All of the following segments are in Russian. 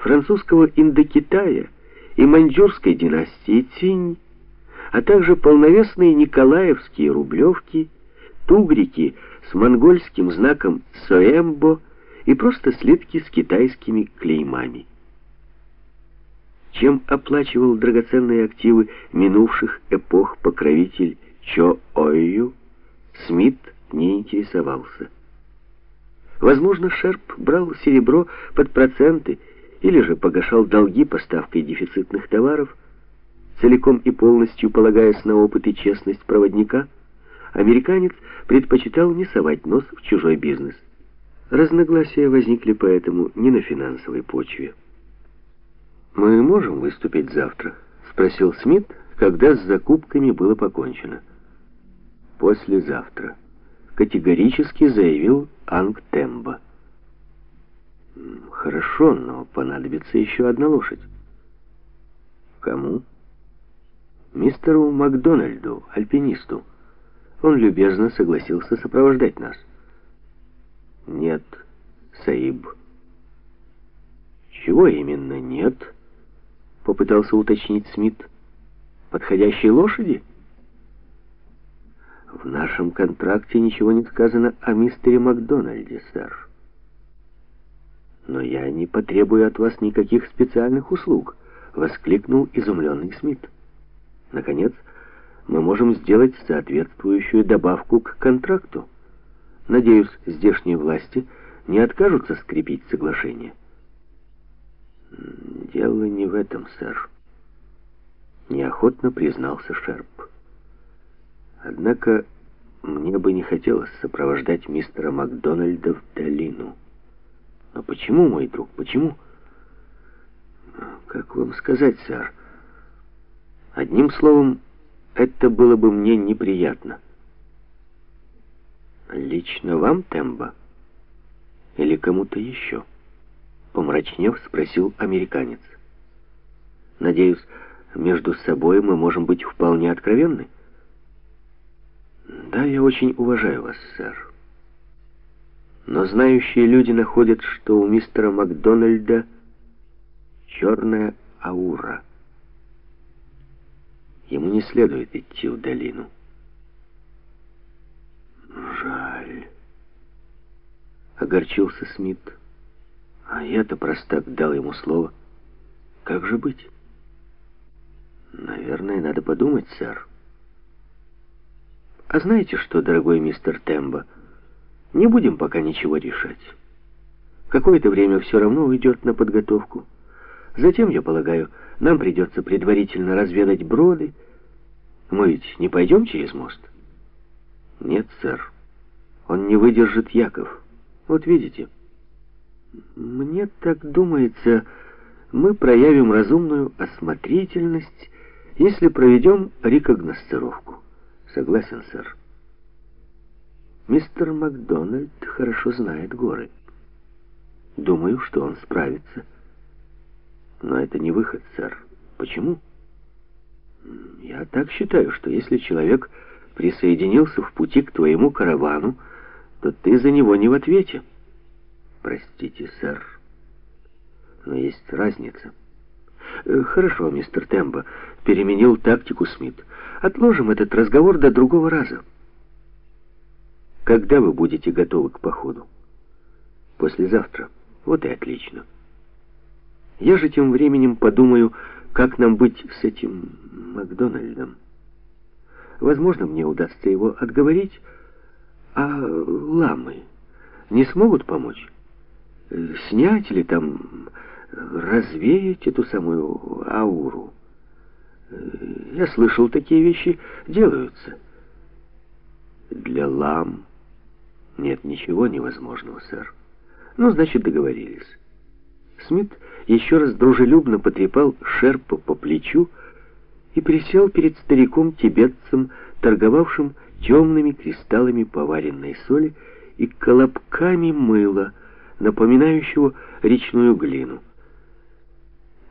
французского Индокитая и маньчжурской династии Цинь, а также полновесные николаевские рублевки, тугрики с монгольским знаком Соэмбо и просто слитки с китайскими клеймами. Чем оплачивал драгоценные активы минувших эпох покровитель Чо Ойю, Смит не интересовался. Возможно, Шерп брал серебро под проценты или же погашал долги поставкой дефицитных товаров, целиком и полностью полагаясь на опыт и честность проводника, американец предпочитал не совать нос в чужой бизнес. Разногласия возникли поэтому не на финансовой почве. «Мы можем выступить завтра?» — спросил Смит, когда с закупками было покончено. «Послезавтра», — категорически заявил Анг Тембо. «Хорошо, но понадобится еще одна лошадь». «Кому?» «Мистеру Макдональду, альпинисту. Он любезно согласился сопровождать нас». «Нет, Саиб». «Чего именно нет?» — попытался уточнить Смит. «Подходящей лошади?» «В нашем контракте ничего не сказано о мистере Макдональде, сэр. Но я не потребую от вас никаких специальных услуг», — воскликнул изумленный Смит. «Наконец, мы можем сделать соответствующую добавку к контракту. Надеюсь, здешние власти не откажутся скрепить соглашение». «Дело не в этом, сэр», — неохотно признался Шерп. «Однако мне бы не хотелось сопровождать мистера Макдональда в долину. Но почему, мой друг, почему?» «Как вам сказать, сэр? Одним словом, это было бы мне неприятно». «Лично вам, Тембо? Или кому-то еще?» Помрачнев, спросил американец. Надеюсь, между собой мы можем быть вполне откровенны? Да, я очень уважаю вас, сэр. Но знающие люди находят, что у мистера Макдональда черная аура. Ему не следует идти в долину. Жаль. Огорчился Смит. А я-то простак дал ему слово. Как же быть? Наверное, надо подумать, сэр. А знаете что, дорогой мистер Тембо, не будем пока ничего решать. Какое-то время все равно уйдет на подготовку. Затем, я полагаю, нам придется предварительно разведать броды. Мы ведь не пойдем через мост? Нет, сэр. Он не выдержит Яков. Вот видите. Мне так думается, мы проявим разумную осмотрительность, если проведем рекогносцировку. Согласен, сэр. Мистер Макдональд хорошо знает горы. Думаю, что он справится. Но это не выход, сэр. Почему? Я так считаю, что если человек присоединился в пути к твоему каравану, то ты за него не в ответе. Простите, сэр, но есть разница. Э, хорошо, мистер Тембо, переменил тактику Смит. Отложим этот разговор до другого раза. Когда вы будете готовы к походу? Послезавтра. Вот и отлично. Я же тем временем подумаю, как нам быть с этим Макдональдом. Возможно, мне удастся его отговорить, а ламы не смогут помочь? снять или там развеять эту самую ауру. Я слышал, такие вещи делаются. Для лам нет ничего невозможного, сэр. Ну, значит, договорились. Смит еще раз дружелюбно потрепал Шерпа по плечу и присел перед стариком-тибетцем, торговавшим темными кристаллами поваренной соли и колобками мыла, напоминающего речную глину.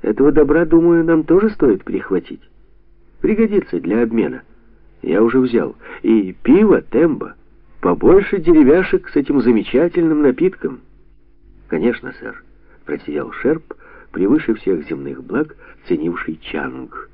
Этого добра, думаю, нам тоже стоит прихватить. Пригодится для обмена. Я уже взял. И пиво, тембо. Побольше деревяшек с этим замечательным напитком. Конечно, сэр, просиял Шерп, превыше всех земных благ, ценивший Чанг.